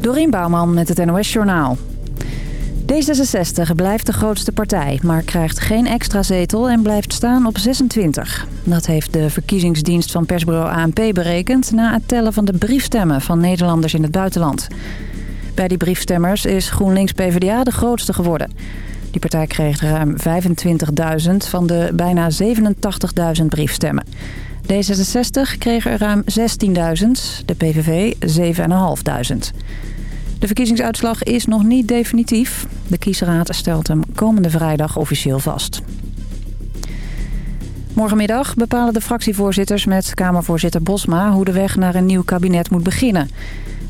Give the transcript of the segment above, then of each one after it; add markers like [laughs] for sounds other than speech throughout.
Dorien Bouwman met het NOS Journaal. D66 blijft de grootste partij, maar krijgt geen extra zetel en blijft staan op 26. Dat heeft de verkiezingsdienst van persbureau ANP berekend... na het tellen van de briefstemmen van Nederlanders in het buitenland. Bij die briefstemmers is GroenLinks-PVDA de grootste geworden. Die partij kreeg ruim 25.000 van de bijna 87.000 briefstemmen. D66 kreeg er ruim 16.000, de PVV 7.500. De verkiezingsuitslag is nog niet definitief. De kiesraad stelt hem komende vrijdag officieel vast. Morgenmiddag bepalen de fractievoorzitters met Kamervoorzitter Bosma... hoe de weg naar een nieuw kabinet moet beginnen.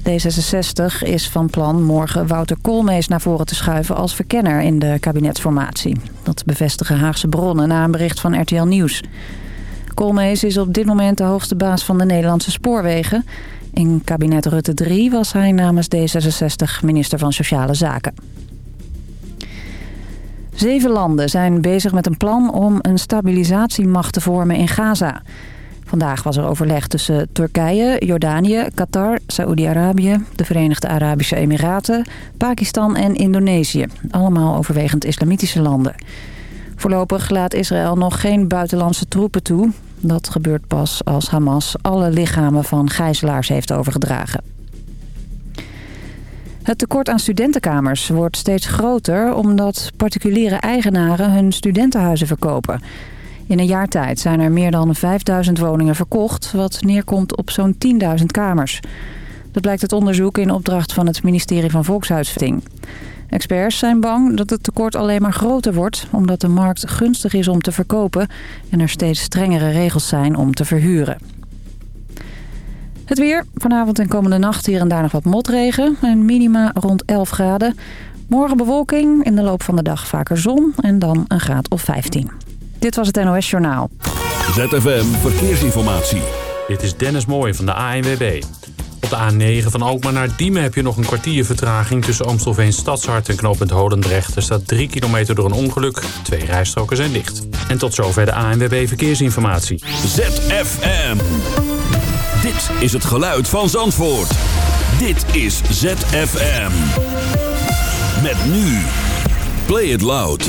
D66 is van plan morgen Wouter Koolmees naar voren te schuiven... als verkenner in de kabinetsformatie. Dat bevestigen Haagse bronnen na een bericht van RTL Nieuws. Koolmees is op dit moment de hoogste baas van de Nederlandse spoorwegen... In kabinet Rutte 3 was hij namens D66 minister van Sociale Zaken. Zeven landen zijn bezig met een plan om een stabilisatiemacht te vormen in Gaza. Vandaag was er overleg tussen Turkije, Jordanië, Qatar, Saoedi-Arabië... de Verenigde Arabische Emiraten, Pakistan en Indonesië. Allemaal overwegend islamitische landen. Voorlopig laat Israël nog geen buitenlandse troepen toe. Dat gebeurt pas als Hamas alle lichamen van gijzelaars heeft overgedragen. Het tekort aan studentenkamers wordt steeds groter... omdat particuliere eigenaren hun studentenhuizen verkopen. In een jaar tijd zijn er meer dan 5000 woningen verkocht... wat neerkomt op zo'n 10.000 kamers. Dat blijkt uit onderzoek in opdracht van het ministerie van Volkshuisvesting. Experts zijn bang dat het tekort alleen maar groter wordt... omdat de markt gunstig is om te verkopen... en er steeds strengere regels zijn om te verhuren. Het weer. Vanavond en komende nacht hier en daar nog wat motregen. Een minima rond 11 graden. Morgen bewolking, in de loop van de dag vaker zon en dan een graad of 15. Dit was het NOS Journaal. ZFM Verkeersinformatie. Dit is Dennis Mooij van de ANWB. Op de A9 van Alkmaar naar Diemen heb je nog een kwartier vertraging... tussen Amstelveen Stadshart en knooppunt Holendrecht. Er staat 3 kilometer door een ongeluk. Twee rijstroken zijn dicht. En tot zover de ANWB Verkeersinformatie. ZFM. Dit is het geluid van Zandvoort. Dit is ZFM. Met nu. Play it loud.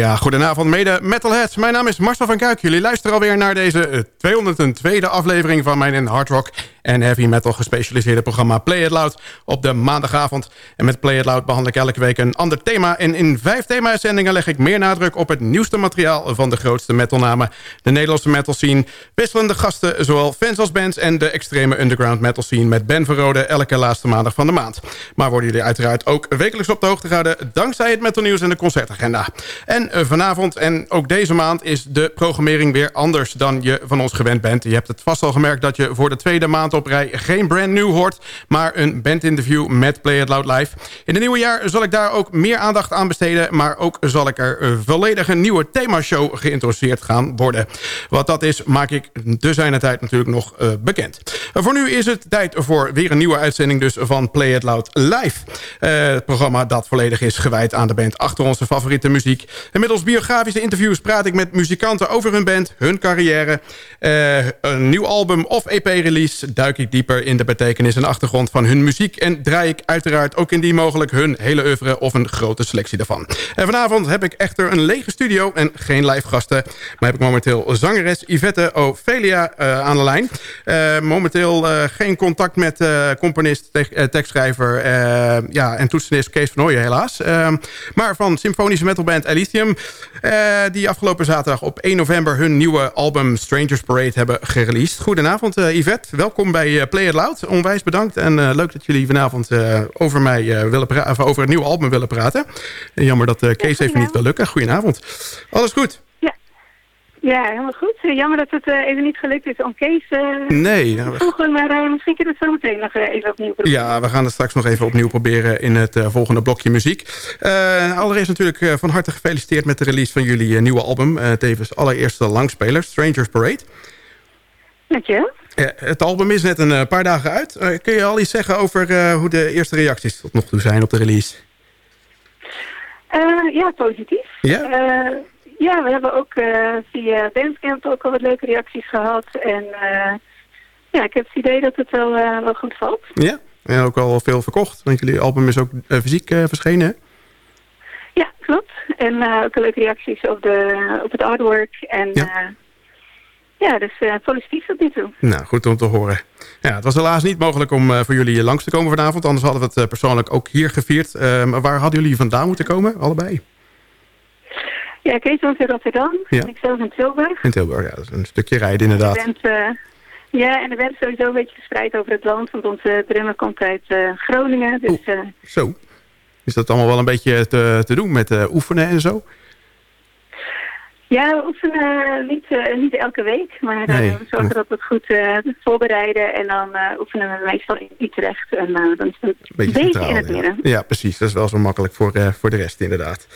Ja, goedenavond mede metalheads. Mijn naam is Marcel van Kuik. Jullie luisteren alweer naar deze 202e eh, aflevering van mijn hard rock en heavy metal gespecialiseerde programma Play It Loud op de maandagavond. En met Play It Loud behandel ik elke week een ander thema. En in vijf thema-uitzendingen leg ik meer nadruk op het nieuwste materiaal van de grootste metalnamen. De Nederlandse metal scene, wisselende gasten, zowel fans als bands en de extreme underground metal scene met Ben Verrode elke laatste maandag van de maand. Maar worden jullie uiteraard ook wekelijks op de hoogte gehouden dankzij het metalnieuws en de concertagenda. En eh, vanavond en ook deze maand is de programmering weer anders dan je van ons gewend bent. Je hebt het vast al gemerkt dat je voor de tweede maand op rij geen brand new hoort... maar een bandinterview met Play It Loud Live. In het nieuwe jaar zal ik daar ook meer aandacht aan besteden... maar ook zal ik er een volledige nieuwe themashow geïntroduceerd gaan worden. Wat dat is, maak ik de zijne tijd natuurlijk nog uh, bekend. voor nu is het tijd voor weer een nieuwe uitzending dus van Play It Loud Live. Uh, het programma dat volledig is gewijd aan de band achter onze favoriete muziek. En biografische interviews praat ik met muzikanten over hun band, hun carrière... Een nieuw album of EP-release, duik ik dieper in de betekenis en achtergrond van hun muziek... en draai ik uiteraard ook in die mogelijk hun hele oeuvre of een grote selectie daarvan. En vanavond heb ik echter een lege studio en geen live gasten... maar heb ik momenteel zangeres Yvette Ophelia uh, aan de lijn. Uh, momenteel uh, geen contact met componist, te tekstschrijver ja, en toetsenist Kees van Ooyen helaas. Ehm, maar van symfonische metalband Elysium... die afgelopen zaterdag op 1 november hun nieuwe album Strangers Parade hebben gereleased. Goedenavond Yvette, welkom bij uh, Play It Loud. Onwijs bedankt en uh, leuk dat jullie vanavond uh, over, mij, willen praten, over het nieuwe album willen praten. En jammer dat Kees ja, even niet wil lukken. Goedenavond. Alles goed? Ja, ja helemaal goed. Jammer dat het even niet gelukt is om Kees nee, te vroegen, maar misschien kunnen we het zo meteen nog even opnieuw proberen. Ja, we gaan het straks nog even opnieuw proberen in het volgende blokje muziek. allereerst natuurlijk van harte gefeliciteerd met de release van jullie nieuwe album. tevens allereerste langspeler, Strangers Parade. Dank je. Ja, het album is net een uh, paar dagen uit. Uh, kun je al iets zeggen over uh, hoe de eerste reacties tot nog toe zijn op de release? ja, positief. Ja? ja, we hebben ook via Bandcamp ook al wat leuke reacties gehad. En ja, ik heb het idee dat het wel, wel goed valt. Ja, en ook al veel verkocht. Want jullie album is ook fysiek verschenen, hè? Ja, klopt. En ook leuke reacties op, de, op het artwork. En ja. Ja, dus uh, positief tot nu toe. Nou, goed om te horen. Ja, het was helaas niet mogelijk om uh, voor jullie langs te komen vanavond. Anders hadden we het uh, persoonlijk ook hier gevierd. maar waar hadden jullie vandaan moeten komen, allebei? Ja, Kees woont in Rotterdam. Ja. En ik zelf in Tilburg. In Tilburg, ja. Dat is een stukje rijden inderdaad. En bent, ja, en de bent sowieso een beetje verspreid over het land. Want onze drummer komt uit Groningen. Dus, zo. Is dat allemaal wel een beetje te, te doen met oefenen en zo? Ja, we oefenen niet, uh, niet elke week, maar uh, we zorgen dat we het goed uh, voorbereiden. En dan oefenen we meestal in Utrecht. En dan is het een beetje, in het midden. Ja. precies. Dat is wel zo makkelijk voor, voor de rest inderdaad.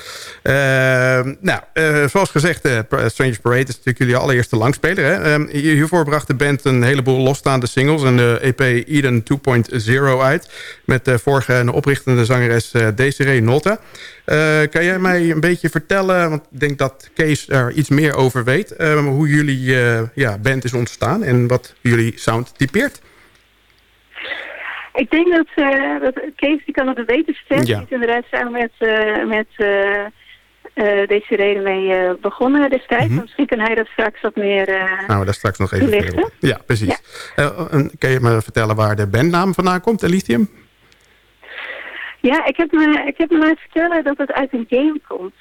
Ehm, nou, zoals gezegd, Strange Parade is natuurlijk jullie allereerste langspeler. Hè? Ehm, hiervoor bracht de band een heleboel losstaande singles. En de EP Eden 2.0 uit. Met de vorige en oprichtende zangeres Desiree Notta. Kan jij mij een beetje vertellen, want ik denk dat Kees er iets meer over weet. Uh, hoe jullie uh, ja, band is ontstaan en wat jullie sound typeert. Ik denk dat, uh, dat Kees die kan het beter vertellen. Ja. Die is inderdaad samen met, met deze reden mee begonnen destijds. Mm -hmm. Misschien kan hij dat straks wat meer Nou, we daar straks nog even Ja, precies. Ja. kan je me vertellen waar de bandnaam vandaan komt, Elysium? Ja, ik heb me, ik heb me laten vertellen dat het uit een game komt.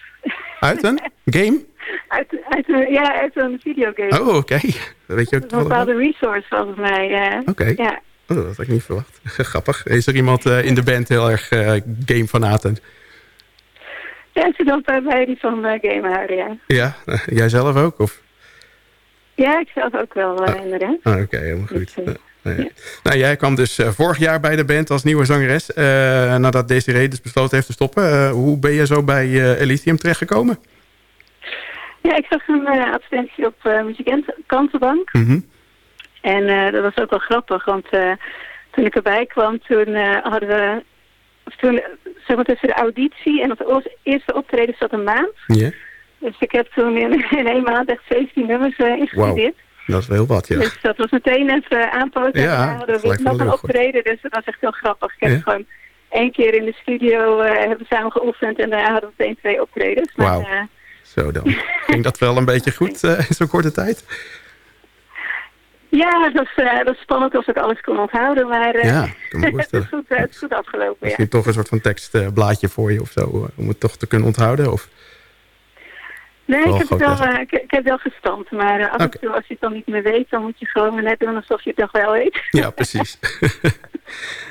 Uit een game? [laughs] Uit, uit, een, ja, uit een videogame. Oh, oké. Okay. Weet je ook een bepaalde resource volgens mij. Uh, oké. Okay. Ja. Oh, dat had ik niet verwacht. [laughs] Grappig. Is er iemand uh, in de band heel erg uh, gamefanaten? Ja, ze dan bij die van uh, gamen ja. Ja, jij zelf ook? Of? Ja, ik zelf ook wel, inderdaad. Ah, Oké, okay, helemaal goed. Nou, jij kwam dus uh, vorig jaar bij de band als nieuwe zangeres. Uh, nadat Desiree dus besloten heeft te stoppen. Uh, hoe ben je zo bij Elysium terechtgekomen? Ja, ik zag een advertentie op muzikantenbank. Mm -hmm. En dat was ook wel grappig, want toen ik erbij kwam, toen hadden we... Of toen, zeg maar tussen de auditie en het eerste optreden zat een maand. Yeah. Dus ik heb toen in, [laughs] in één maand echt 17 nummers ingestudeerd. Wow. Dat is wel wat, ja. Dus dat was meteen even aanpoten. Ja, en we hadden nog een optreden, dus dat was echt heel grappig. Ik heb ja? gewoon één keer in de studio uh, hebben we samen geoefend en daarna hadden we meteen twee optredens. Wauw. Uh, Zo dan. [laughs] Ging dat wel een beetje goed in zo'n korte tijd? Ja, dat is spannend als ik alles kon onthouden, maar ja, [laughs] het, is goed, het is goed afgelopen. Misschien ja. toch een soort van tekstblaadje voor je of zo, om het toch te kunnen onthouden? Of? Nee, ik heb, het wel, uh, ik, ik, heb wel gestampt, maar af en toe als je het dan niet meer weet, dan moet je gewoon net doen alsof je het toch wel weet. [laughs] Ja, precies. [laughs]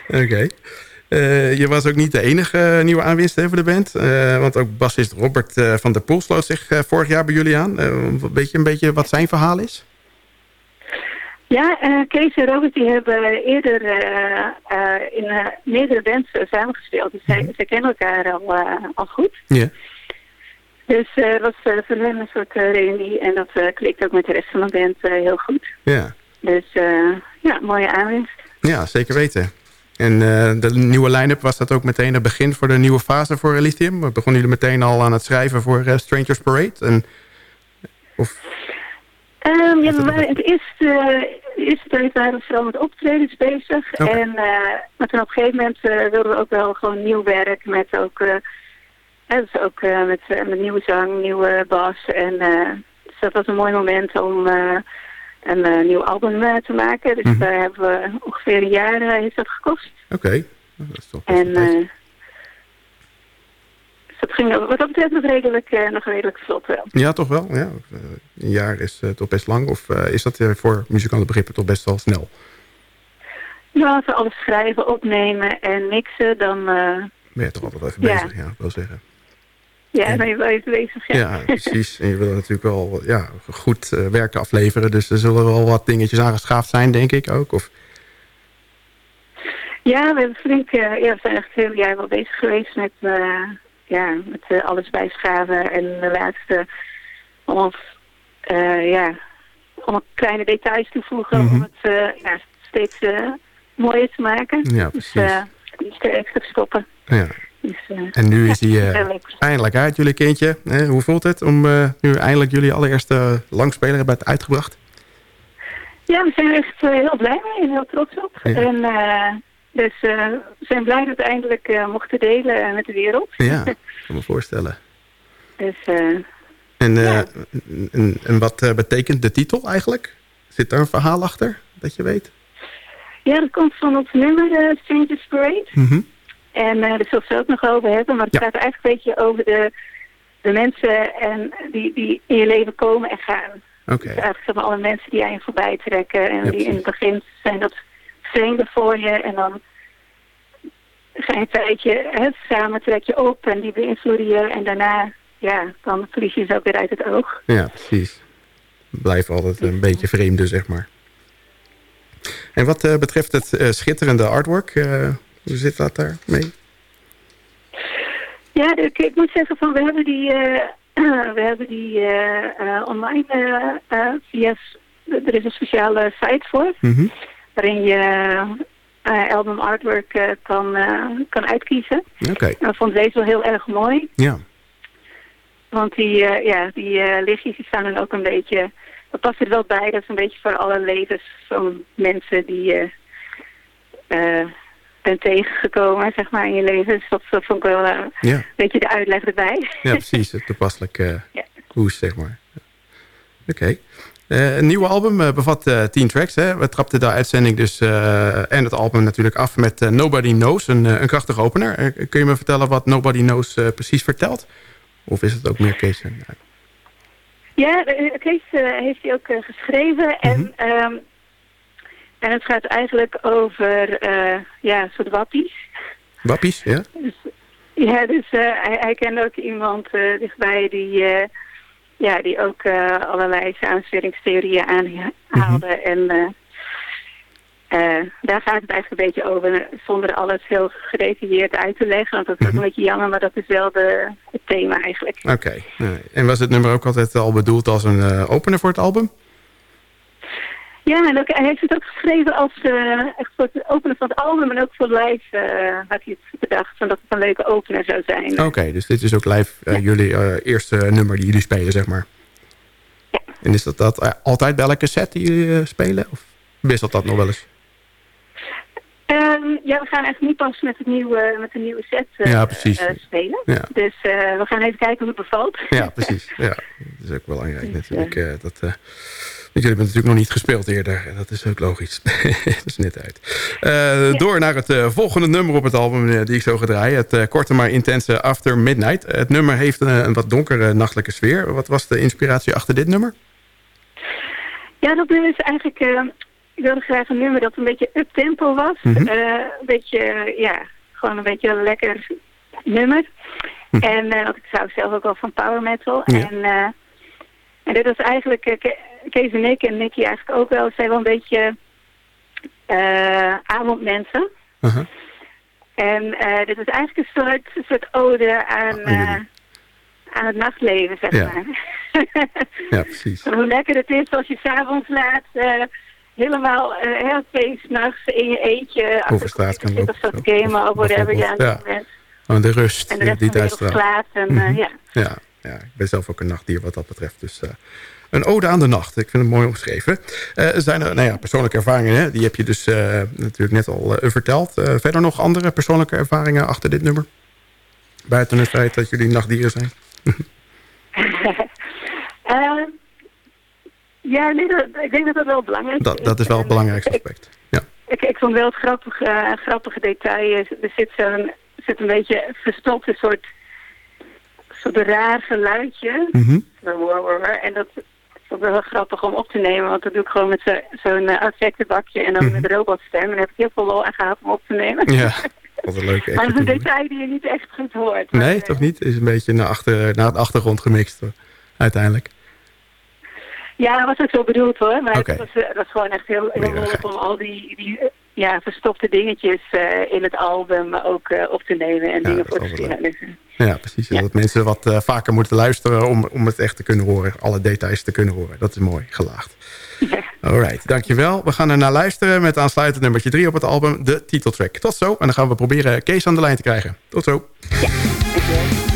Oké. Okay. je was ook niet de enige nieuwe aanwinst voor de band. want ook bassist Robert van der Poel sloot zich vorig jaar bij jullie aan. weet je een beetje wat zijn verhaal is? Ja, Kees en Robert die hebben eerder in meerdere bands samengespeeld. Dus zij, mm -hmm. kennen elkaar al, al goed. Ja. Dus het was voor hen een soort reunie. En dat klikt ook met de rest van de band heel goed. Ja. Dus ja, mooie aanwinst. Ja, zeker weten. En de nieuwe line-up, was dat ook meteen het begin voor de nieuwe fase voor Lithium? Begonnen jullie meteen al aan het schrijven voor Strangers Parade? En, of... Um, ja, we waren het eerste, de eerste tijd waren we vooral met optredens bezig. En, uh, maar toen op een gegeven moment uh, wilden we ook wel gewoon nieuw werk. Met ook, uh, dus ook met, met nieuwe zang, nieuwe bas. En dus dat was een mooi moment om een nieuw album te maken. Dus mm -hmm. daar hebben we ongeveer een jaar heeft dat gekost. Oké, okay. dat is toch En dat ging wat dat betreft nog redelijk, uh, nog redelijk vlot wel. Ja, toch wel. Ja. Uh, een jaar is uh, toch best lang. Of is dat voor muzikale begrippen toch best wel snel? Nou, als we alles schrijven, opnemen en mixen, dan... ben je toch altijd even ja. bezig, ja, wil zeggen. Ja, en, ben je wel even bezig, ja. Ja, precies. En je wil natuurlijk wel ja, goed werk afleveren. Dus er zullen wel wat dingetjes aangeschaafd zijn, denk ik ook. Of... Ja, we, hebben flink, ja, we zijn echt het hele jaar wel bezig geweest met ja, met uh, alles bijschaven en de laatste allemaal, uh, ja, allemaal kleine details toevoegen om mhm. het uh, ja, steeds mooier te maken. Ja, dus, precies. Dus iets er extra stoppen. Ja. Dus, en nu is die [laughs] eindelijk uit, jullie kindje. hoe voelt het om nu eindelijk jullie allereerste langspeler hebben uitgebracht? Ja, we zijn echt heel blij mee en heel trots op. Ja. En dus uh, we zijn blij dat we eindelijk uh, mochten delen met de wereld. Ja, [laughs] kan me voorstellen. Dus, uh, en, ja. en, en, wat betekent de titel eigenlijk? Zit daar een verhaal achter, dat je weet? Ja, dat komt van het nummer Strangers Parade. Mm -hmm. En daar zullen we het ook nog over hebben. Maar het ja. gaat eigenlijk een beetje over de, de mensen en die, die in je leven komen en gaan. Oké. Okay. Dus eigenlijk zijn alle mensen die aan je voorbij trekken. En ja, die in het begin zijn dat vreemden voor je en dan ga je een tijdje het samen trek je op en die beïnvloeden je en daarna ja, dan verlies je ze ook weer uit het oog. Ja, precies. Blijf altijd een beetje vreemde, zeg maar. En wat uh, betreft het uh, schitterende artwork, uh, hoe zit dat daar mee? Ja, ik, ik, moet zeggen van we hebben die, [clears throat] we hebben die online via, er is een speciale site voor. Mm -hmm waarin je uh, album artwork uh, kan, uh, kan uitkiezen. Oké. Okay. En ik vond deze wel heel erg mooi. Ja. Want die, ja, die lichtjes die staan dan ook een beetje... Dat past er wel bij. Dat is een beetje voor alle levens van mensen die je bent tegengekomen, zeg maar, in je leven. Dus dat, dat vond ik wel ja. een beetje de uitleg erbij. Ja, precies. Het toepasselijk [laughs] ja. hoes, zeg maar. Oké. Okay. Uh, een nieuwe album uh, bevat uh, tien tracks. Hè. We trapten de uitzending dus en het album natuurlijk af met Nobody Knows, een, een krachtige opener. kun je me vertellen wat Nobody Knows precies vertelt? Of is het ook meer Kees? Ja, Kees heeft hij ook geschreven. En, mm -hmm. um, en het gaat eigenlijk over ja, soort wappies. Wappies, ja? Dus, ja, dus hij, hij kende ook iemand dichtbij die ja, die ook allerlei samensweringstheorieën aanhaalde. Mm -hmm. En daar gaat het eigenlijk een beetje over, zonder alles heel gedetailleerd uit te leggen. Want dat is mm -hmm. ook een beetje jammer, maar dat is wel de, het thema eigenlijk. Oké. Okay. En was het nummer ook altijd al bedoeld als een opener voor het album? Ja, en ook, hij heeft het ook geschreven als uh, echt voor het openen van het album en ook voor live uh, had hij het bedacht. Van dat het een leuke opener zou zijn. Oké, dus dit is ook live uh, ja. jullie eerste nummer die jullie spelen, zeg maar. Ja. En is dat, dat altijd bij elke set die jullie spelen? Of wisselt dat nog wel eens? Um, ja, we gaan echt niet pas met, het nieuwe, met de nieuwe set uh, ja. Uh, spelen. Ja. Dus uh, we gaan even kijken hoe het bevalt. Ja, precies. Ja, dat is ook [laughs] belangrijk dus, natuurlijk. dat, jullie hebben natuurlijk nog niet gespeeld eerder. En dat is ook logisch. [laughs] dat is net uit. Ja. Door naar het volgende nummer op het album die ik zo ga draaien. Het korte maar intense After Midnight. Het nummer heeft een wat donkere nachtelijke sfeer. Wat was de inspiratie achter dit nummer? Ja, dat nummer is eigenlijk ik wilde graag een nummer dat een beetje up-tempo was. Mm -hmm. uh, een beetje, ja, gewoon een beetje een lekker nummer. Mhm. En uh, want ik zou zelf ook wel van power metal. Ja. En, uh, en dit was eigenlijk, uh, Kees en ik en Nicky eigenlijk ook wel, zijn wel een beetje avondmensen. -huh. En dit is eigenlijk een soort, een soort ode aan, oh, aan het nachtleven, zeg ja. maar. ja, precies. [laughs] Hoe lekker het is als je s'avonds laat helemaal uh, twee s'nachts in je eentje. Over straat kan. Of dat gamen of whatever je aan het bent. Oh, de rust en de die en mm -hmm. ja. ja. Ja, ik ben zelf ook een nachtdier wat dat betreft. Dus een ode aan de nacht. Ik vind het mooi omschreven. Uh, zijn er, nou ja, persoonlijke ervaringen, hè? die heb je dus natuurlijk net al verteld. verder nog andere persoonlijke ervaringen achter dit nummer? Buiten het feit dat jullie nachtdieren zijn. [laughs] Ja, nee, dat, ik denk dat dat wel belangrijk is. Dat, dat is wel het belangrijkste aspect, ja. Ik, ik vond wel het grappige, grappige detail. Er zit, zo'n zit een beetje verstopt een soort, soort raar geluidje. Mm -hmm. En dat is wel grappig om op te nemen. Want dat doe ik gewoon met zo'n zo uh, effectenbakje en dan mm -hmm. met robotstem. En daar heb ik heel veel lol aan gehad om op te nemen. Ja, [laughs] wat een leuke Maar dat is een detail die je niet echt goed hoort. Nee, toch niet? Het is een beetje naar, achter, naar het achtergrond gemixt uiteindelijk. Ja, dat was ook zo bedoeld hoor. Maar okay. het, was, het was gewoon echt heel, heel leuk om al die, die ja, verstopte dingetjes uh, in het album ook uh, op te nemen en ja, dingen voor te zien. Ja, precies. Ja. Dat mensen wat uh, vaker moeten luisteren om, om het echt te kunnen horen. Alle details te kunnen horen. Dat is mooi, gelaagd. Ja. Alright, dankjewel. We gaan er naar luisteren met aansluitend nummertje 3 op het album, de titeltrack. Tot zo. En dan gaan we proberen Kees aan de lijn te krijgen. Tot zo. Ja, dankjewel.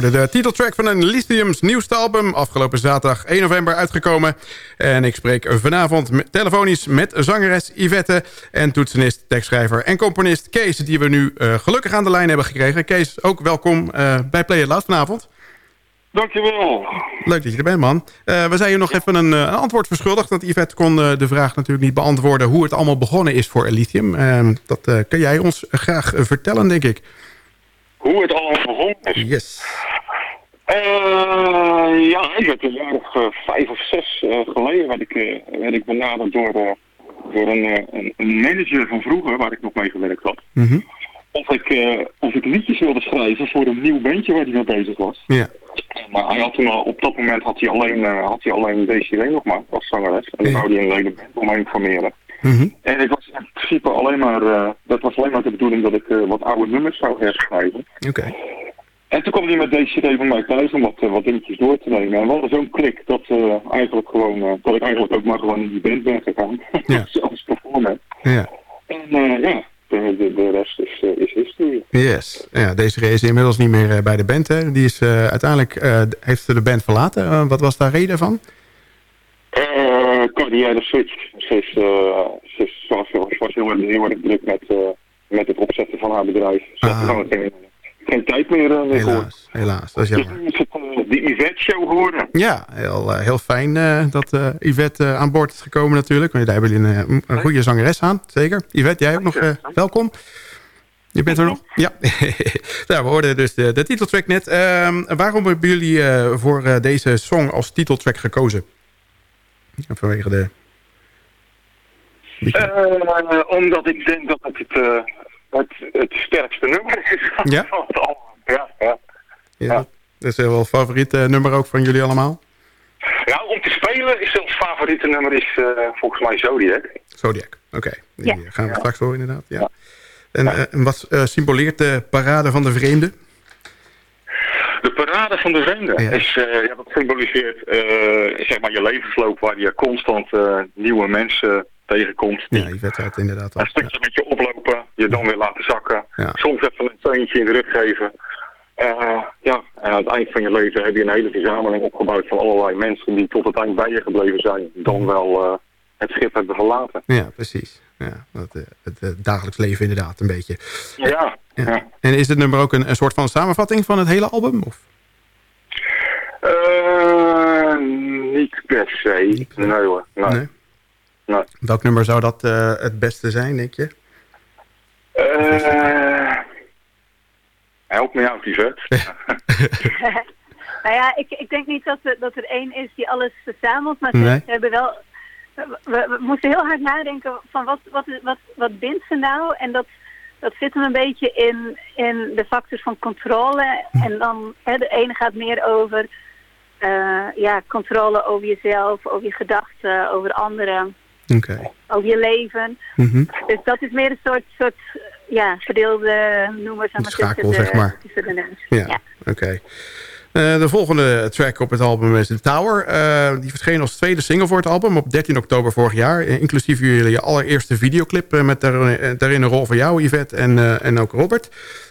De titeltrack van een Lithiums nieuwste album. Afgelopen zaterdag 1 november uitgekomen. En ik spreek vanavond telefonisch met zangeres Yvette... en toetsenist, tekstschrijver en componist Kees... die we nu uh, gelukkig aan de lijn hebben gekregen. Kees, ook welkom uh, bij Play It Loud vanavond. Dankjewel. Leuk dat je er bent, man. Uh, we zijn je nog even een, een, antwoord verschuldigd. Want Yvette kon de vraag natuurlijk niet beantwoorden... hoe het allemaal begonnen is voor Lithium. Ehm, dat kan jij ons graag vertellen, denk ik. Hoe het allemaal begonnen is? Yes. Uh, ja, ik werd een jaar of vijf of zes geleden werd ik, werd ik benaderd door, door een, een, manager van vroeger, waar ik nog mee gewerkt had. Mhm. of, ik, of ik liedjes wilde schrijven voor een nieuw bandje waar hij mee bezig was. Ja. Maar hij had toen al, op dat moment had hij alleen, had hij alleen DCW nog maar als zangeres. En dan wou hij een hele band om me Mhm. En ik was in principe alleen maar, uh, dat was alleen maar de bedoeling dat ik uh, wat oude nummers zou herschrijven. Oké. En toen kwam hij met DCD van mij thuis om wat, wat dingetjes door te nemen. En we hadden zo'n klik dat, eigenlijk gewoon, dat ik eigenlijk ook maar gewoon in die band ben gegaan. [laughs] Ja. Zelfs performer. Ja. En ja, de, de, de, rest is, uh, is history. Yes. Ja, deze is inmiddels niet meer uh, bij de band. Hè. Die is uh, uiteindelijk heeft ze de band verlaten. wat was daar reden van? Carrière switch. Ze, is, ze, is, was, was heel, heel erg druk met, met het opzetten van haar bedrijf. Ze ah. had geen, geen tijd meer, meer helaas, helaas, dat is jammer. Dus die Yvette-show geworden. Ja, heel, heel fijn dat Yvette aan boord is gekomen natuurlijk. Want daar hebben jullie een, een goede zangeres aan, zeker. Yvette, jij ook nog welkom. Je bent er nog? Ja. [laughs] nou, we hoorden dus de, de titeltrack net. Uh, waarom hebben jullie voor deze song als titeltrack gekozen? Vanwege de... Uh, omdat ik denk dat het het, het, het sterkste nummer is. [laughs] Ja? ja, ja. ja. Dat is wel een favoriet nummer ook van jullie allemaal? Nou, om te spelen is ons favoriete nummer is volgens mij Zodiac. Zodiac, oké. Okay. Die Ja. gaan we Ja. straks horen inderdaad. Ja. Ja. En eh, wat uh, symboleert de parade van de vreemde? De parade van de vreemde Ja. is, uh, ja, dat symboliseert uh, zeg maar je levensloop waar je constant uh, nieuwe mensen tegenkomt. Ja, je het inderdaad al. een stukje met je oplopen, je dan weer laten zakken. Ja. Soms even een steuntje in de rug geven. Ja, en aan het eind van je leven heb je een hele verzameling opgebouwd van allerlei mensen die tot het eind bij je gebleven zijn. Dan wel het schip hebben verlaten. Ja, precies. Ja, dat, uh, het, het dagelijks leven inderdaad een beetje. Ja, Ja. ja. En is dit nummer ook een, een soort van samenvatting van het hele album? Of? Uh, niet per se. Niet per se. Nee hoor. Nee. Nee? Nee. Welk nummer zou dat uh, het beste zijn, denk je? Uh, help me out, Yvette. [laughs] [laughs] nou ja, ik, ik denk niet dat, er- dat er één is die alles verzamelt, maar ze, Nee. ze hebben wel... We, we moesten heel hard nadenken van wat, wat, wat, wat bindt ze nou? En dat, dat zit hem een beetje in, in de factors van controle. En dan, hè, de ene gaat meer over eh, ja, controle over jezelf, over je gedachten, over anderen, over je leven. Mhm. Dus dat is meer een soort, soort ja, verdeelde noemers Een schakel, zeg maar. tussen de nummers. Ja, Ja. oké. Eh, de volgende track op het album is The Tower. Eh, die verscheen als tweede single voor het album op 13 oktober vorig jaar. Eh, inclusief jullie allereerste videoclip met daarin, daarin een rol van jou, Yvette, en, en ook Robert.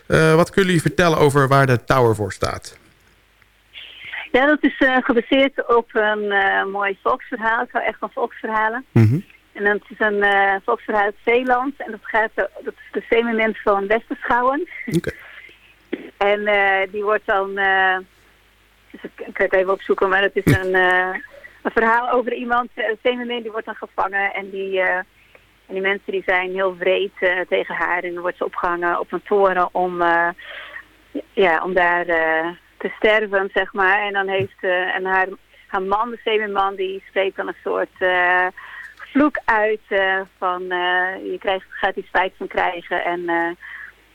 Wat kunnen jullie vertellen over waar de Tower voor staat? Ja, dat is gebaseerd op een mooi volksverhaal. Ik hou echt van volksverhalen. Mhm. En dat is een volksverhaal uit Zeeland. En dat, gaat, dat is de zeemermens van Westerschouwen. [laughs] En die wordt dan... eh, dus ik, ik kan het even opzoeken, maar het is [laughs] een, eh, een verhaal over iemand. eh, Een zeemermin die wordt dan gevangen. En die, eh, en die mensen die zijn heel wreed eh, tegen haar. En dan wordt ze opgehangen op een toren om, eh, ja, om daar eh, te sterven, zeg maar. En dan heeft eh, en haar, haar man, de zeemerman, die spreekt dan een soort... eh, vloek uit eh, van eh, je krijgt, gaat die spijt van krijgen en eh,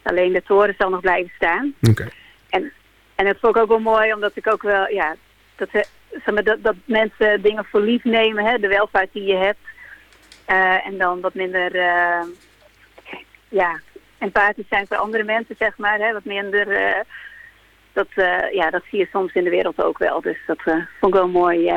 alleen de toren zal nog blijven staan. Oké. En dat vond ik ook wel mooi, omdat ik ook wel, ja, dat, zeg maar, dat, dat mensen dingen voor lief nemen, hè, de welvaart die je hebt. Eh, en dan wat minder, eh, ja, empathisch zijn voor andere mensen, zeg maar. Hè, wat minder, eh, dat, ja, dat zie je soms in de wereld ook wel. Dus dat vond ik wel mooi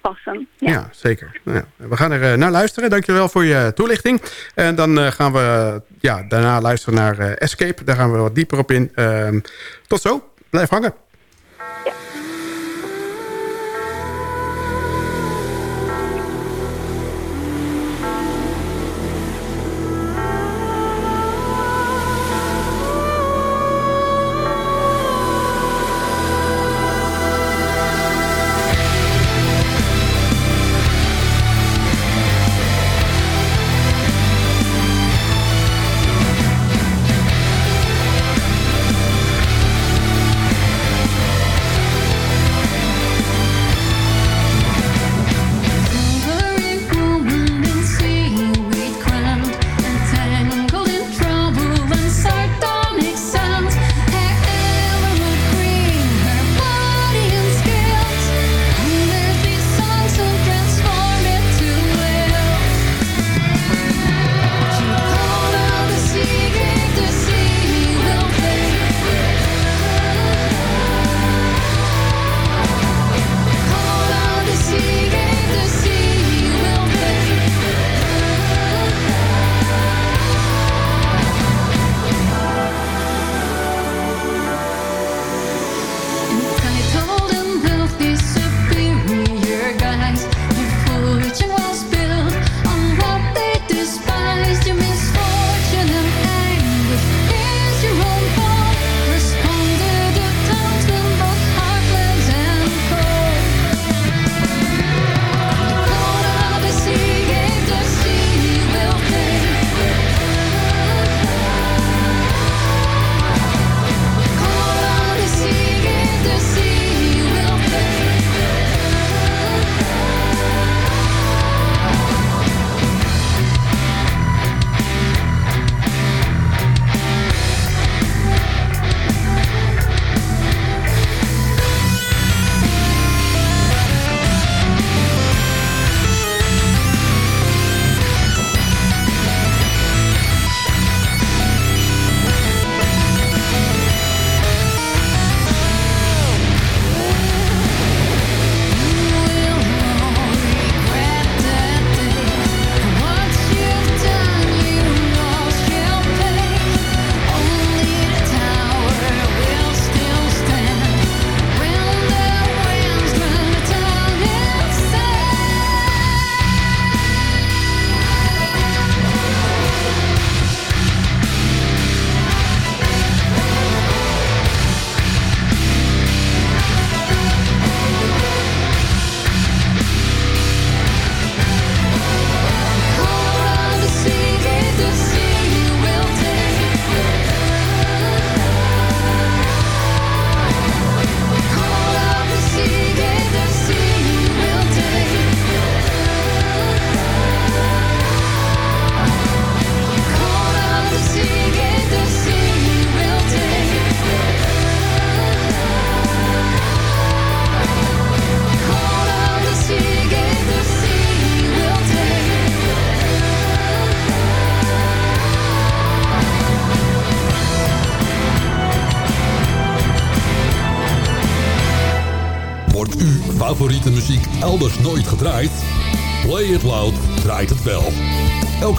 passen. Ja, zeker. Nou ja, we gaan er naar luisteren. Dankjewel voor je toelichting. En dan gaan we ja, daarna luisteren naar Escape. Daar gaan we wat dieper op in. Ehm, tot zo. Blijf hangen.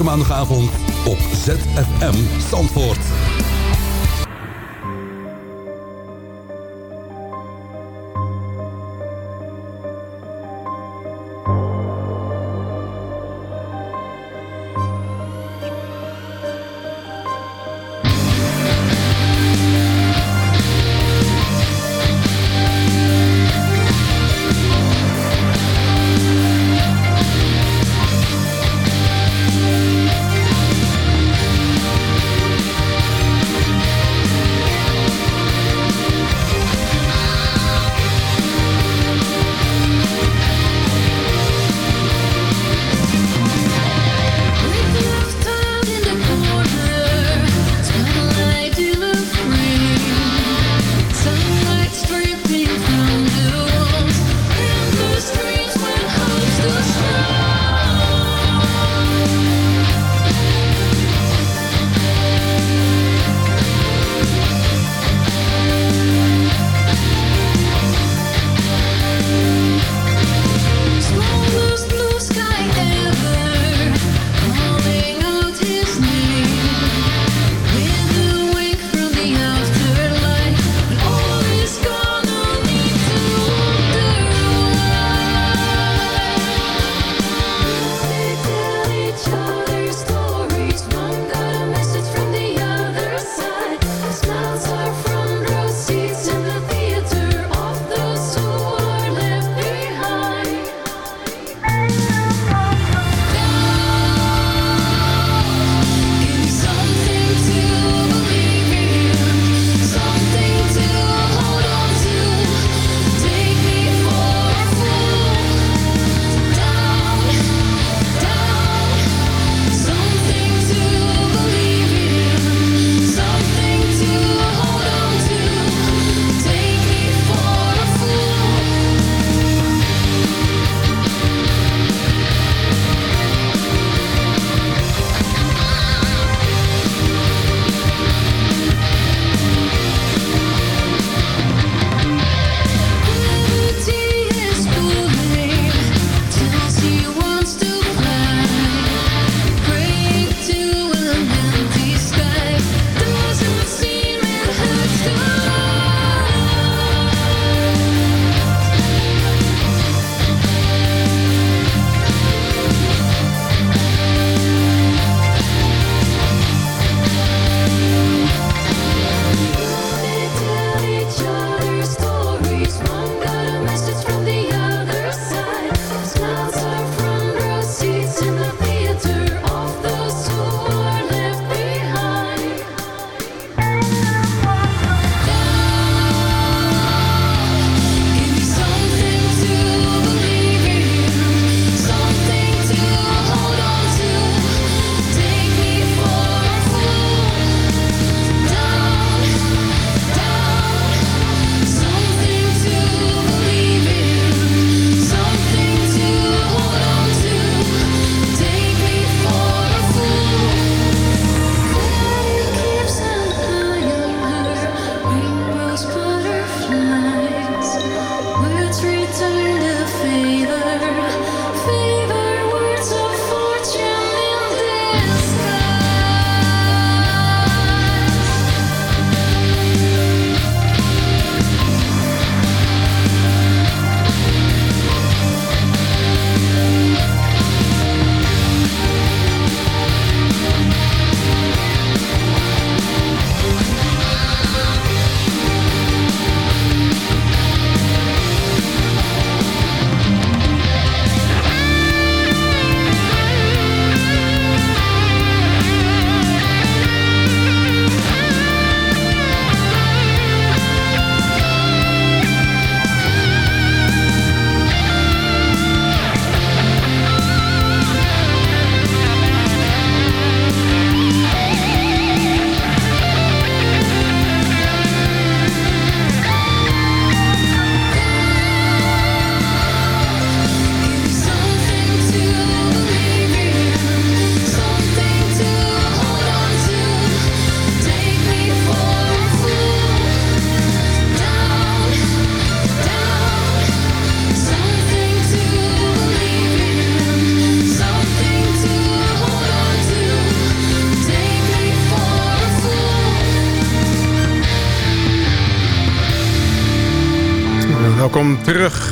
Elke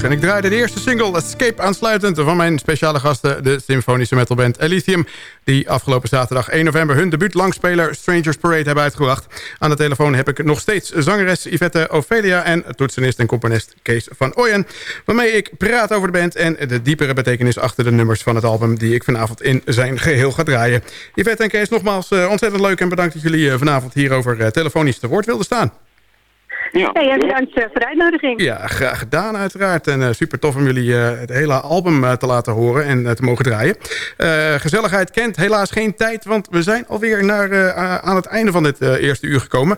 En ik draaide de eerste single Escape aansluitend van mijn speciale gasten... de symfonische metalband Elysium... die afgelopen zaterdag 1 november hun debuut langspeler Strangers Parade hebben uitgebracht. Aan de telefoon heb ik nog steeds zangeres Yvette Ophelia... en toetsenist en componist Kees van Ooyen... waarmee ik praat over de band en de diepere betekenis achter de nummers van het album... die ik vanavond in zijn geheel ga draaien. Yvette en Kees, nogmaals uh, ontzettend leuk en bedankt dat jullie uh, vanavond hierover uh, telefonisch te woord wilden staan. Ja, hey, bedankt uh, voor de uitnodiging. Ja, graag gedaan uiteraard. En uh, super tof om jullie uh, het hele album te laten horen en te mogen draaien. gezelligheid kent helaas geen tijd, want we zijn alweer naar, aan het einde van dit eerste uur gekomen.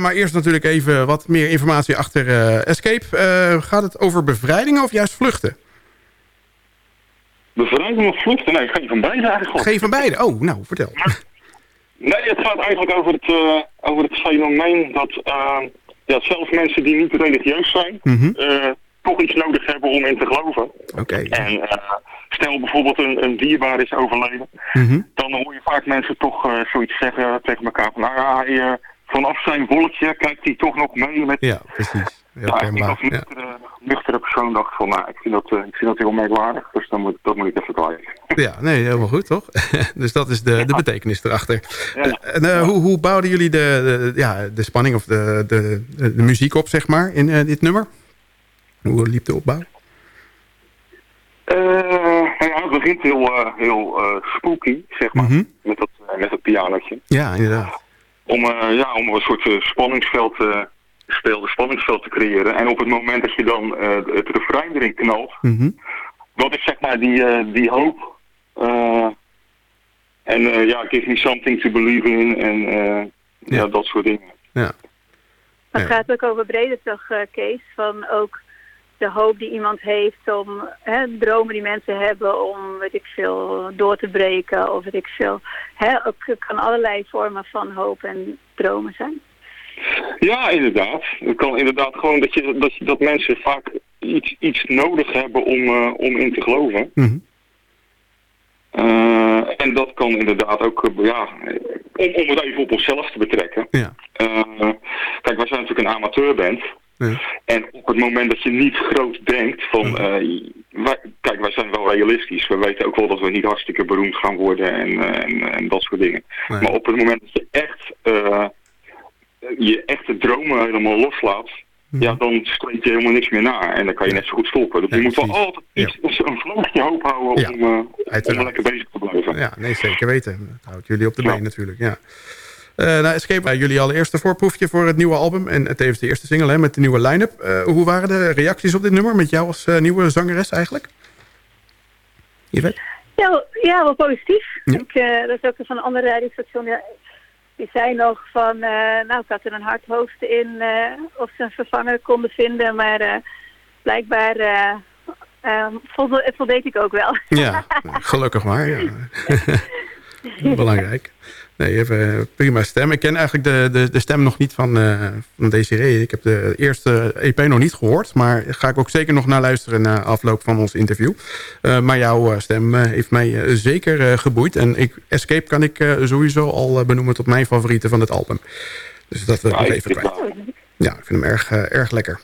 maar eerst natuurlijk even wat meer informatie achter Escape. gaat het over bevrijdingen of juist vluchten? Bevrijding of vluchten? Nee, geen van beide eigenlijk. Geen van beide? Oh, nou, vertel. Nee, het gaat eigenlijk over het, over het fenomeen dat ja, zelfs mensen die niet religieus zijn, mm -hmm. uh, toch iets nodig hebben om in te geloven. Oké. En uh, stel bijvoorbeeld een, een dierbaar is overleden, mm -hmm. dan hoor je vaak mensen toch uh, zoiets zeggen tegen elkaar van, nou ja, hij, vanaf zijn wolkje kijkt hij toch nog mee met... Ja, precies. Ja, ja, ik als nuchtere, ja. nuchtere persoon dacht van, nou, ik vind dat, uh, ik vind dat heel merkwaardig, dus dan moet, dat moet ik even kwijt. Ja, nee, helemaal goed, toch? [laughs] dus dat is de, de betekenis erachter. Ja. En uh, hoe, hoe bouwden jullie de, de, ja, de spanning of de, de, de, muziek op, zeg maar, in uh, dit nummer? Hoe liep de opbouw? ja, het begint heel, heel spooky, zeg maar, mm -hmm. met, dat, met dat pianotje. Ja, inderdaad. Om, ja, om een soort spanningsveld speelde spanningsveld te creëren. En op het moment dat je dan uh, het refrein erin knalt, mm -hmm. wat is zeg maar die, uh, die hoop. Uh, en ja, give me something to believe in en ja. ja. dat soort dingen. Ja. Het ja. gaat ook over breder toch, Kees, van ook de hoop die iemand heeft om hè, dromen die mensen hebben om, weet ik veel, door te breken of weet ik veel. Hè, ook, het kan allerlei vormen van hoop en dromen zijn. Ja, inderdaad. Het kan inderdaad gewoon dat, je, dat, je, dat mensen vaak iets, iets nodig hebben om, uh, om in te geloven. Mm -hmm. uh, en dat kan inderdaad ook, uh, ja, om, om het even op onszelf te betrekken. Ja. kijk, wij zijn natuurlijk een amateurband. Ja. En op het moment dat je niet groot denkt van, ja. wij, kijk, wij zijn wel realistisch. We weten ook wel dat we niet hartstikke beroemd gaan worden en, en, en dat soort dingen. Maar op het moment dat je echt je echte dromen helemaal loslaat, ja, dan streed je helemaal niks meer na. En dan kan je net zo goed stoppen. Dus je moet wel altijd iets, een vleugje hoop houden om, om lekker bezig te blijven. Ja, nee, zeker weten. Dat houdt jullie op de been natuurlijk, ja. Eh nou, Escape, uh, jullie allereerste voorproefje voor het nieuwe album... en het tevens de eerste single hè, met de nieuwe line-up. Eh, hoe waren de reacties op dit nummer met jou als eh, nieuwe zangeres eigenlijk? Yvette? Ja, ja wel positief. Ja. Ik, eh, dat is ook van een andere radiostation. Ja, die zei nog van, eh, nou ik had er een hard hoofd in eh, of ze een vervanger konden vinden. Maar eh, blijkbaar eh eh, volde- voldeed ik ook wel. Ja, [laughs] gelukkig maar. Ja. [laughs] [laughs] Belangrijk. Nee, hebt een prima stem. Ik ken eigenlijk de, de, de stem nog niet van, eh van Desiree. Ik heb de eerste EP nog niet gehoord. Maar ga ik ook zeker nog naar luisteren na afloop van ons interview. Eh, maar jouw eh, stem eh, heeft mij eh, zeker eh, geboeid. En ik, Escape kan ik eh, sowieso al eh, benoemen tot mijn favoriete van het album. Dus dat eh, nog ik even kwijt. Ja, ik vind hem erg, eh, erg lekker.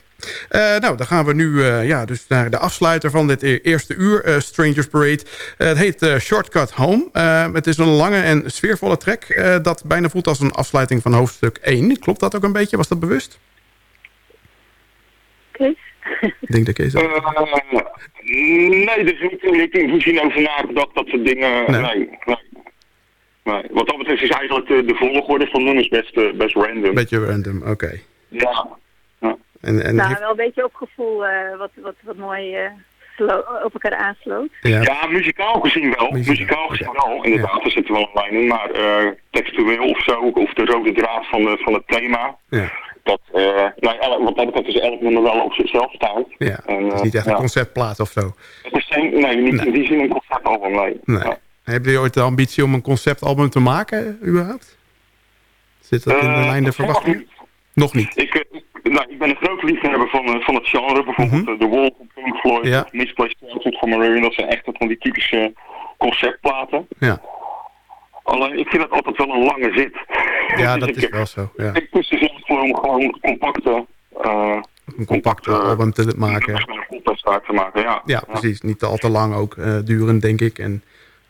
Eh, nou, dan gaan we nu eh, ja, dus naar de afsluiter van dit e- eerste uur, eh, Strangers Parade. Het heet Shortcut Home. Eh, het is een lange en sfeervolle track eh, dat bijna voelt als een afsluiting van hoofdstuk 1. Klopt dat ook een beetje? Was dat bewust? Kees? Ik denk dat Kees dat... Eh, nee, er is niet, niet in voorzien over nagedacht dat soort dingen. Nee. Nee. Nee, nee. Wat dat betreft is eigenlijk de, de volgorde van nummers best, eh, best random. Beetje random, oké. Ja. En, en nou, heeft- wel een beetje op gevoel eh, wat, wat, wat mooi eh, op elkaar aansloot. ja, Ja, muzikaal gezien wel. Muzikaal, Muzikaal gezien wel, inderdaad. Er zit wel een lijn in. Maar eh, textueel of zo, of de rode draad van, de, van het thema. ja, Dat, eh nou, elk- wat dat betreft is elk nummer wel op zichzelf staan. ja. En, Het is niet echt ja. een conceptplaat of zo. Het is geen, nee, niet Nee. in die zin een conceptalbum, nee. Nee. Ja. Hebben jullie ooit de ambitie om een conceptalbum te maken, überhaupt? Zit dat in de lijn der verwachting? Nog niet. Ik, eh, ik, nou, ik ben een groot liefhebber van, eh, van het genre. Bijvoorbeeld Mhm. eh, The Wall van Pink Floyd, Ja. Misplaced Childhood van Maroon. Dat zijn echt van die typische conceptplaten. Ja, Alleen, ik vind het altijd wel een lange zit. ja Dus [laughs] dat is wel zo. Ja. Ik zelf gewoon, gewoon compacte, eh, een compacte album te maken. Een te maken, ja. Ja, precies. Niet al te lang ook duren, denk ik. En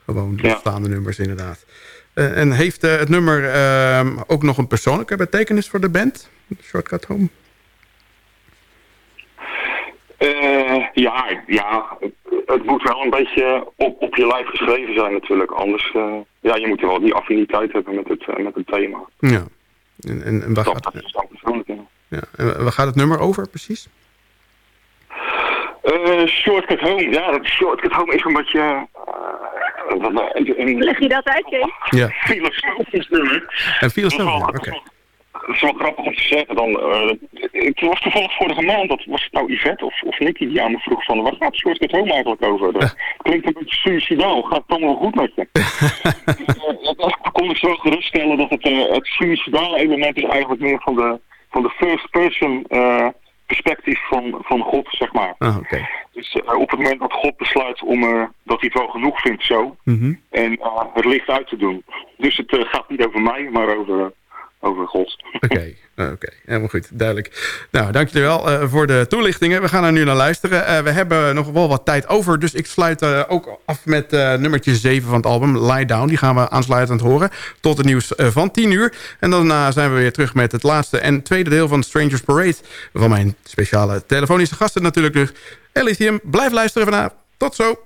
gewoon staande nummers inderdaad. en heeft het nummer ehm, ook nog een persoonlijke betekenis voor de band? Shortcut Home? Uh, ja, ja het, moet wel een beetje op, op je lijf geschreven zijn natuurlijk. Anders, uh, ja, je moet wel die affiniteit hebben met het, uh, met het thema. Ja. En, en, en waar, gaat, ja. en waar gaat het nummer over precies? Shortcut Home, ja, dat Shortcut Home is een beetje... Leg je dat uit, Jay? Ja. Filosofisch nummer. En filosofisch, oké dat is wel grappig om te zeggen. Dan, uh, het was toevallig vorige maand, dat was het nou Yvette of, of Nicky die aan me vroeg van... waar gaat Short Get Home eigenlijk over? Dat [laughs] klinkt een beetje suicidaal. Gaat het allemaal goed met je? [laughs] uh, kon ik zo geruststellen dat het, uh, het suicidale element is eigenlijk meer van de, van de first person perspectief van, van God, zeg maar. Ah, okay. Dus op het moment dat God besluit om, dat hij het wel genoeg vindt zo... Mhm. en het licht uit te doen. Dus het gaat niet over mij, maar over over God. Oké, [laughs] oké, helemaal goed, duidelijk. Nou, dankjewel uh, voor de toelichtingen. We gaan er nu naar luisteren. Uh, we hebben nog wel wat tijd over, dus ik sluit uh, ook af met nummertje 7 van het album, Lie Down. Die gaan we aansluitend horen tot het nieuws van 10 uur. En daarna zijn we weer terug met het laatste en tweede deel van Strangers Parade. Van mijn speciale telefonische gasten natuurlijk. Dus Elysium, blijf luisteren vanavond. Tot zo!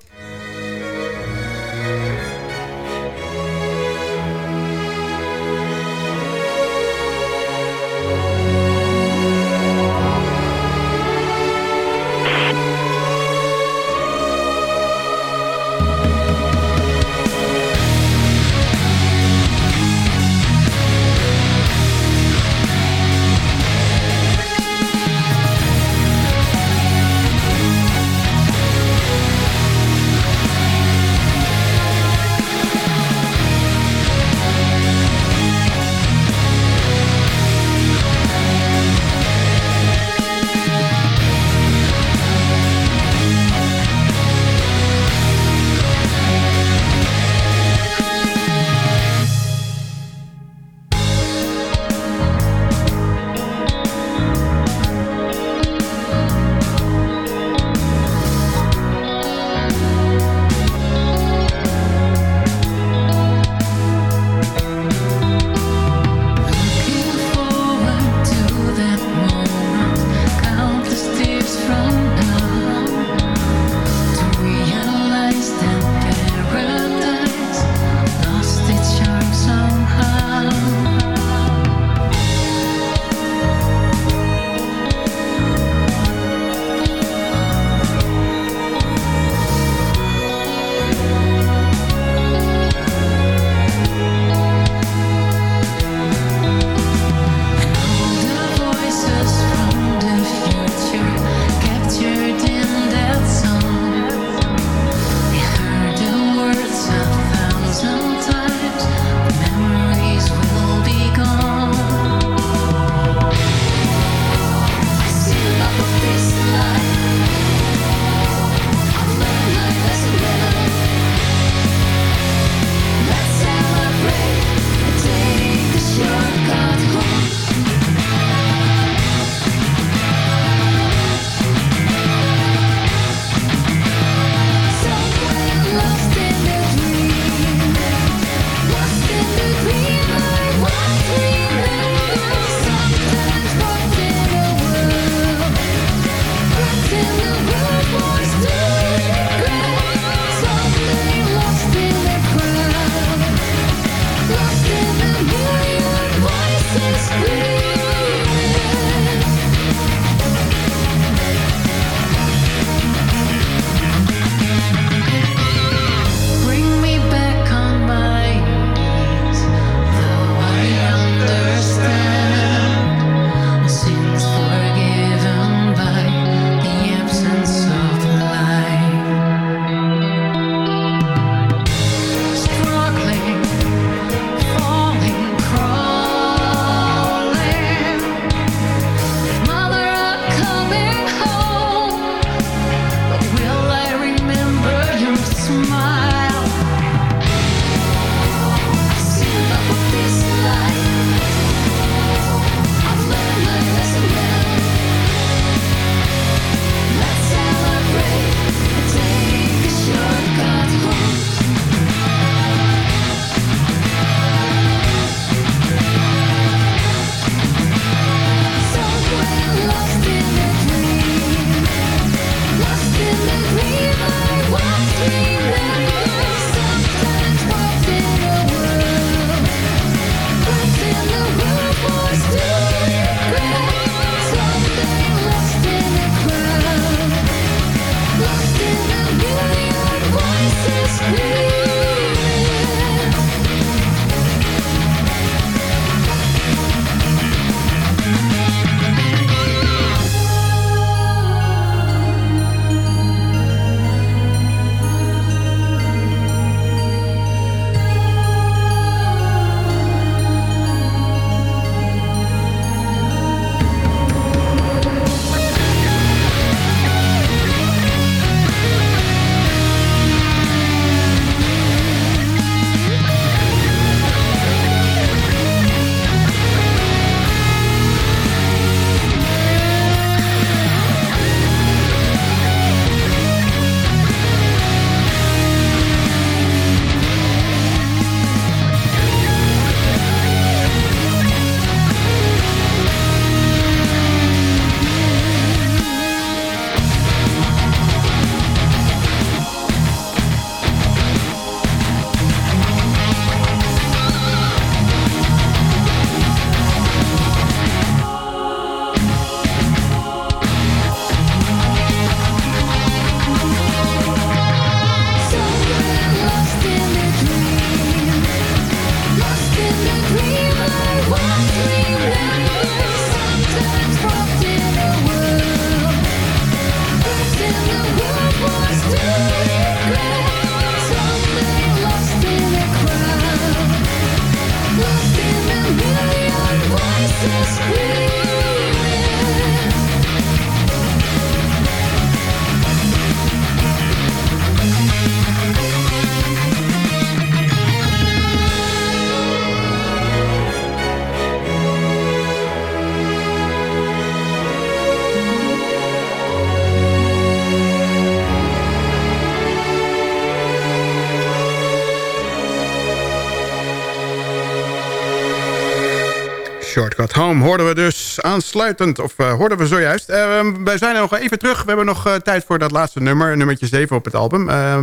Shortcut Home hoorden we dus aansluitend, of uh, hoorden we zojuist. Uh, wij zijn nog even terug. We hebben nog uh, tijd voor dat laatste nummer, nummertje 7 op het album. Uh,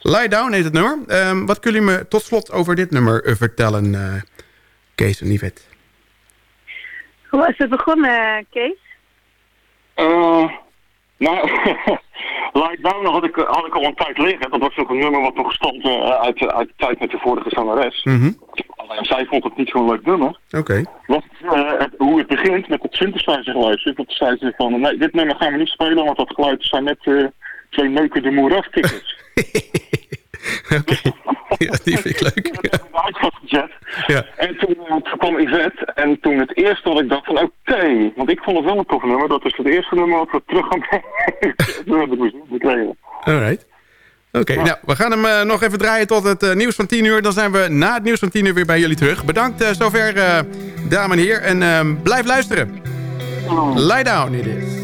Lie Down heet het nummer. Ehm, wat kunnen jullie me tot slot over dit nummer eh, vertellen, Kees en Yvette? Hoe is het begonnen, Kees? nou, [laughs] Lie Down had ik, had ik al een tijd liggen. Dat was ook een nummer wat nog stond uit, uit de tijd met de vorige zangeres. Mm Alleen zij vond het niet zo'n leuk nummer. Oké. Okay. hoe het begint met het synthesizer geluid. Dat zei ze van, nee, dit nummer gaan we niet spelen, want dat geluid zijn net uh, twee neuken de moeras tickets. [laughs] Oké, ja, die vind ik leuk. [laughs] Ja. Ja. En toen, uh, toen kwam Yvette en toen het eerste wat ik dacht van oké, okay, want ik vond het wel een tof nummer. Dat is het eerste nummer wat we terug gaan [laughs] brengen. Alright. Oké, nou, we gaan hem uh, nog even draaien tot het uh, nieuws van 10 uur. Dan zijn we na het nieuws van 10 uur weer bij jullie terug. Bedankt uh, zover, dames en heren. En ehm, blijf luisteren. Lie down, it is.